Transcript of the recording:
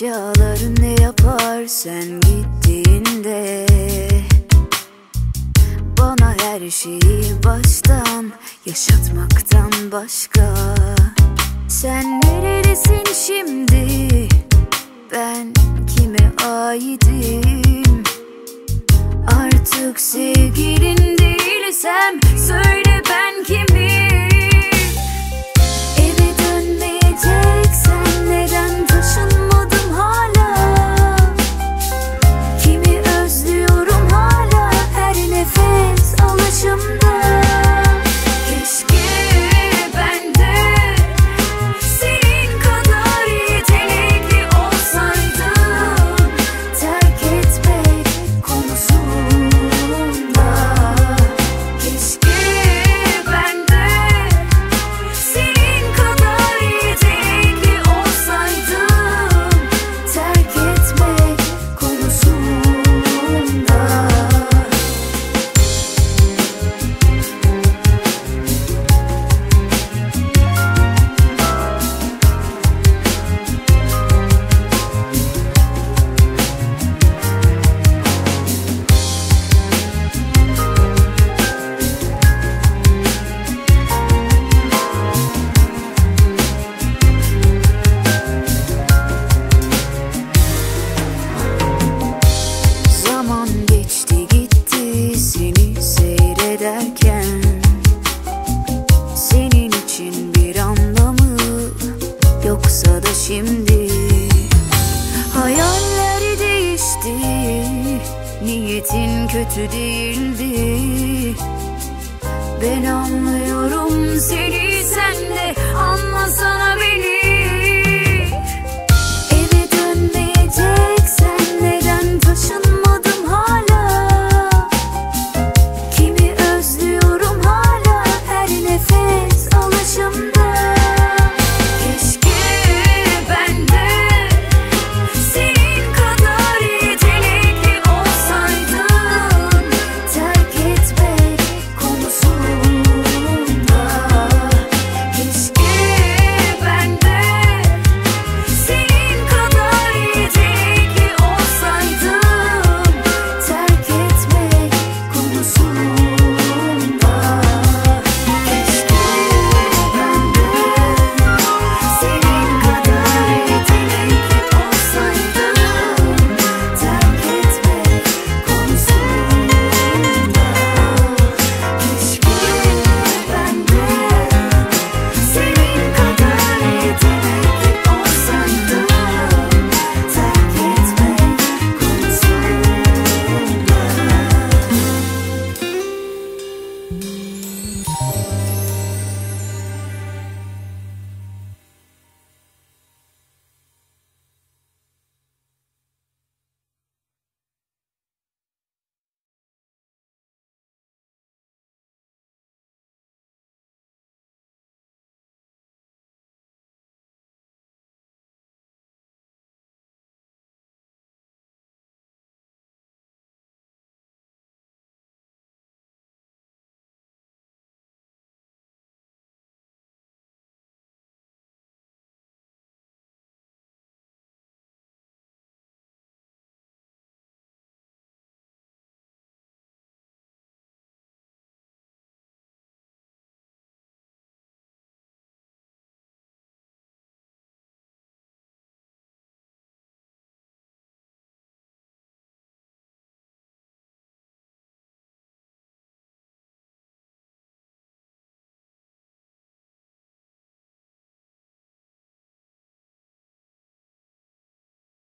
Eşyaların ne yapar sen gittiğinde? Bana her şeyi baştan yaşatmaktan başka. Sen neredesin şimdi? Ben kime aitim nefes alışımda seyrederken Senin için bir anlamı yoksa da şimdi? Hayaller değişti niyetin kötü değildi. Ben anlıyorum seni sen de anlasana beni